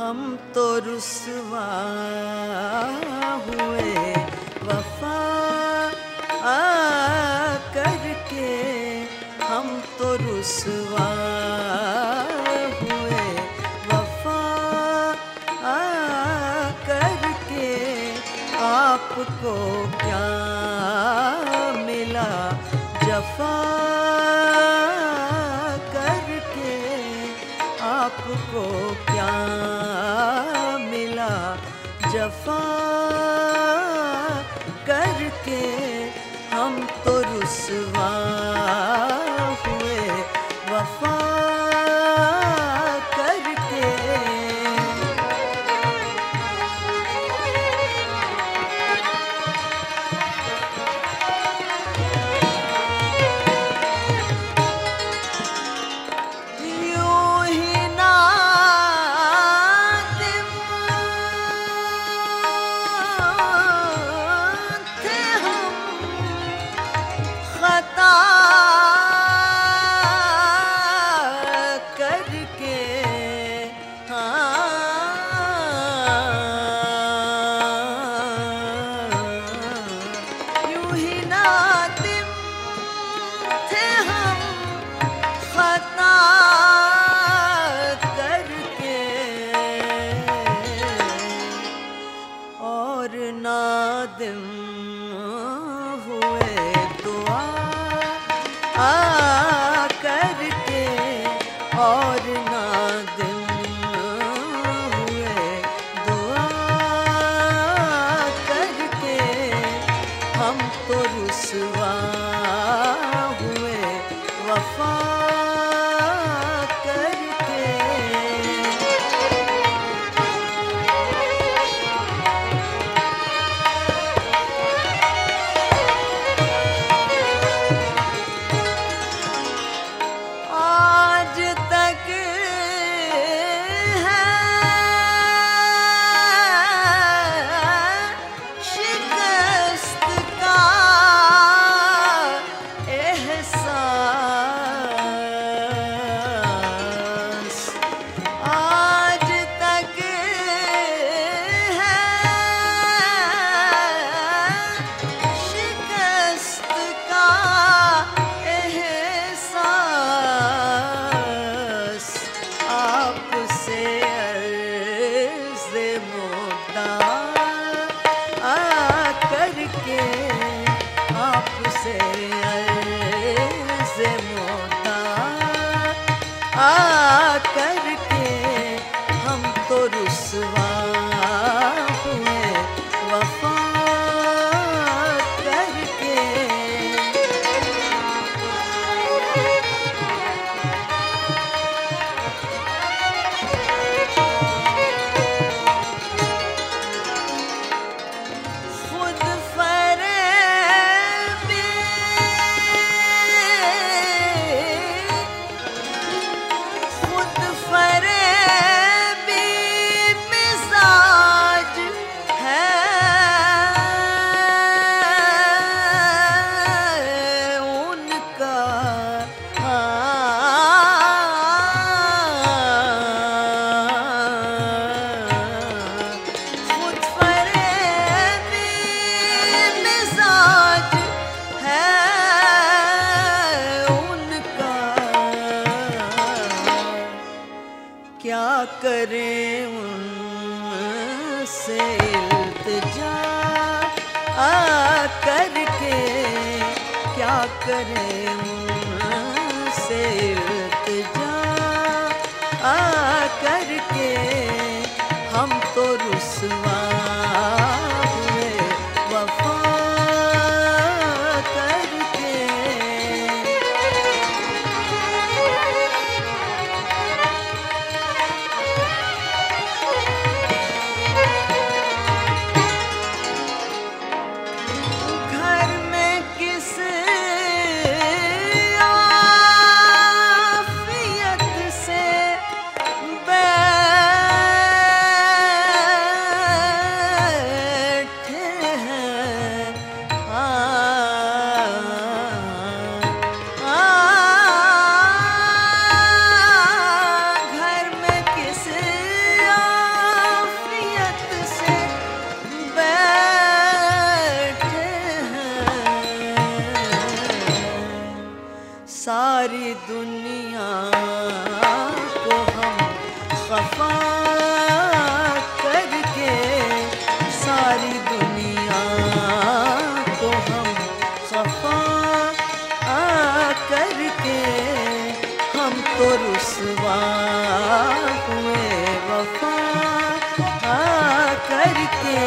तो रुसवा हुए वफा आ करके हम तो रुसवा हुए वफा आ करके आपको क्या मिला? जफा करके आपको जफा नादिम हुए दुआ आ करके और नादिम आ करके क्या करें से जा। आ करके हम तो रुसवा सिवा हुए वफा करके